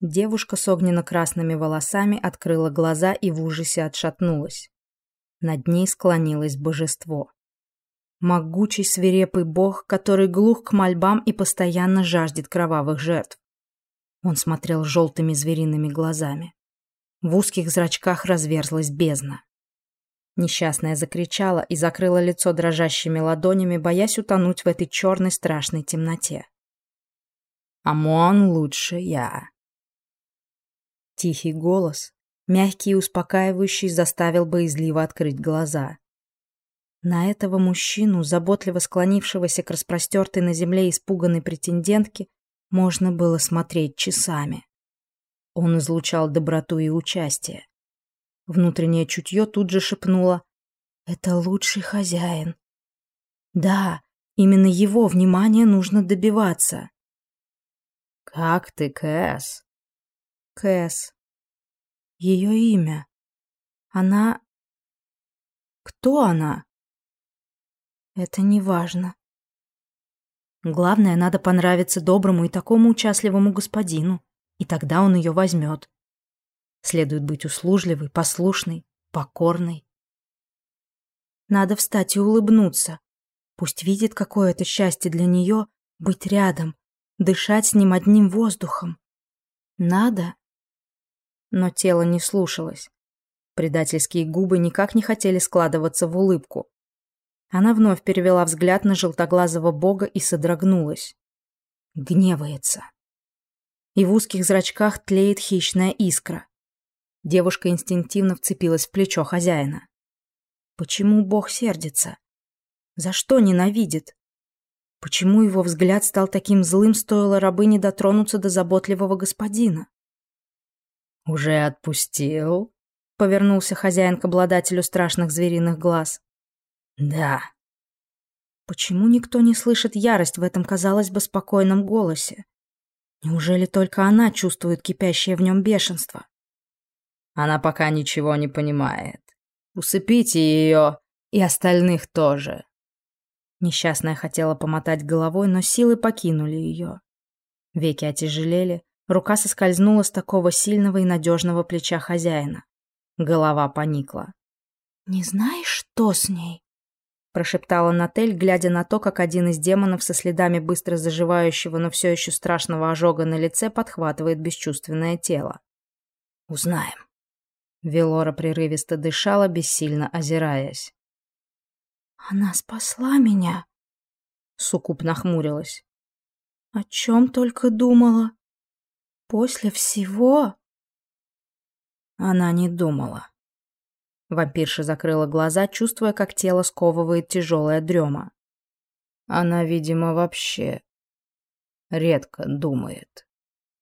Девушка с огненно-красными волосами открыла глаза и в ужасе отшатнулась. Над ней склонилось божество. Могучий свирепый бог, который глух к мольбам и постоянно жаждет кровавых жертв. Он смотрел желтыми звериными глазами. В узких зрачках разверзлась бездна. Несчастная закричала и закрыла лицо дрожащими ладонями, боясь утонуть в этой черной страшной темноте. «Амон лучше я». Тихий голос, мягкий и успокаивающий, заставил боязливо открыть глаза. На этого мужчину, заботливо склонившегося к распростертой на земле испуганной претендентке, можно было смотреть часами. Он излучал доброту и участие. Внутреннее чутье тут же шепнуло «Это лучший хозяин». Да, именно его внимания нужно добиваться. «Как ты, Кэс?» Кэс. Ее имя. Она... Кто она? Это не важно. Главное, надо понравиться доброму и такому участливому господину, и тогда он ее возьмет. Следует быть услужливой, послушной, покорной. Надо встать и улыбнуться. Пусть видит, какое это счастье для нее быть рядом, дышать с ним одним воздухом. Надо. Но тело не слушалось. Предательские губы никак не хотели складываться в улыбку. Она вновь перевела взгляд на желтоглазого бога и содрогнулась. Гневается. И в узких зрачках тлеет хищная искра. Девушка инстинктивно вцепилась в плечо хозяина. Почему бог сердится? За что ненавидит? Почему его взгляд стал таким злым, стоило рабыне дотронуться до заботливого господина? «Уже отпустил?» — повернулся хозяин к обладателю страшных звериных глаз. «Да». Почему никто не слышит ярость в этом, казалось бы, спокойном голосе? Неужели только она чувствует кипящее в нем бешенство? Она пока ничего не понимает. Усыпите ее и остальных тоже. Несчастная хотела помотать головой, но силы покинули ее. Веки отяжелели, рука соскользнула с такого сильного и надежного плеча хозяина. Голова поникла. «Не знаешь, что с ней?» прошептала Натель, глядя на то, как один из демонов со следами быстро заживающего, но все еще страшного ожога на лице подхватывает бесчувственное тело. «Узнаем». Велора прерывисто дышала, бессильно озираясь. «Она спасла меня?» Сукуп нахмурилась. «О чем только думала? После всего?» Она не думала. Вампирша закрыла глаза, чувствуя, как тело сковывает тяжелая дрема. Она, видимо, вообще редко думает.